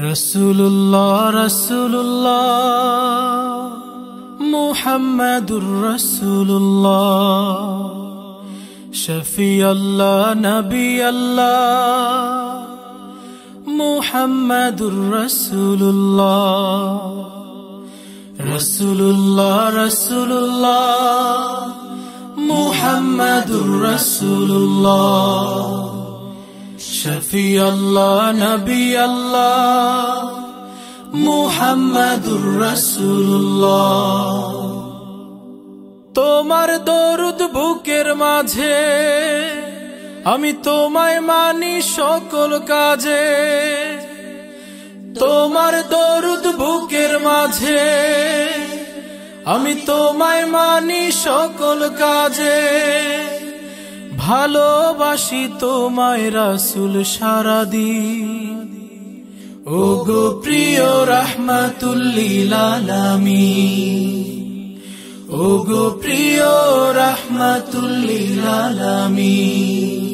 রসুল্লাহ রসুল্লাহ মুহাম্মাদুর রসুল্লাহ শফি আল্লাহ নবী আল্লাহ মুহাম্মাদুর রসুল্লাহ রসুল্লাহ রসুল্লাহ মুহাম্মাদুর রসুল্লাহ শফি আল্লাহ, নবী আল্লাহ, মুহাম্মাদুর রসুল্লাহ তোমার দরুদ বুকের মাঝে আমি তোমায় মানি সকল কাজে। তোমার দরুদ বুকের মাঝে আমি তোমায় মানি সকল কাজে। ভালোবাসি তোমায় রাসুল সারাদি ও গো প্রিয় রহমাতুল্লিল আলামিন। ও গো প্রিয় রহমাতুল্লিল আলামিন।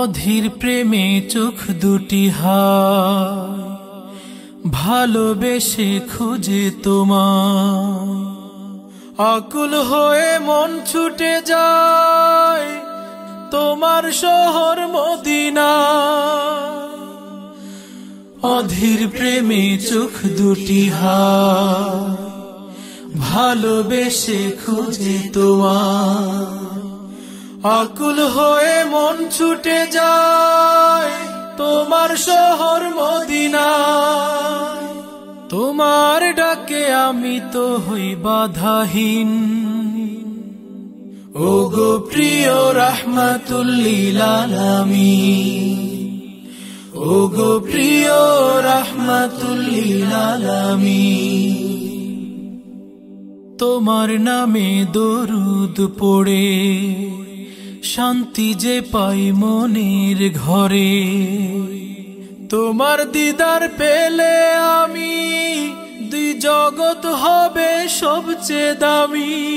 অধীর প্রেমে চোখ দুটি হায়, ভালোবেসে খুঁজে তোমায়। আকুল হয়ে মন ছুটে যায় তোমার শহর মদিনা। অধীর প্রেমে চোখ দুটি হায়, ভালোবেসে খুঁজে তোমার আকুল হয়ে মন ছুটে যায় তোমার শহর মদিনা। তোমার ডাকে আমি তো হই বাধাহীন। ও গো প্রিয় রহমাতুল্লিল আলামিন। ও গো প্রিয় রহমাতুল্লিল আলামিন। তোমার নামে দরুদ পড়ে, শান্তি যে পাই মনের ঘরে। তোমার দিদার পেলে আমি জগৎ হবে সবচেয়ে দামি।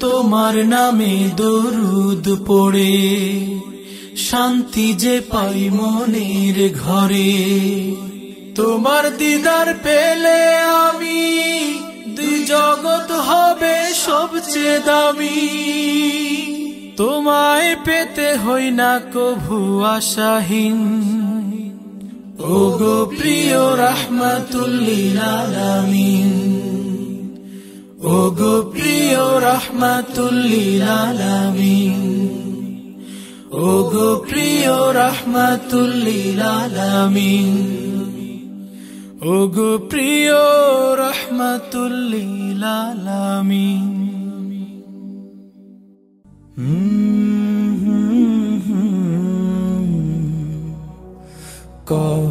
তোমার নামে দরুদ পড়ে, শান্তি যে পাই মনের ঘরে। তোমার দিদার পেলে আমি, দুই জগৎ হবে সবচেয়ে দামি। তোমায় পেতে হই না কভু আশাহীন। ও গো প্রিয় রহমাতুল্লিল আলামিন ও গো প্রিয় রহমাতুল্লিল আলামিন ও গো প্রিয় রহমাতুল্লিল আলামিন ও প্রিয় রহমাতুল্লিল আলামিন God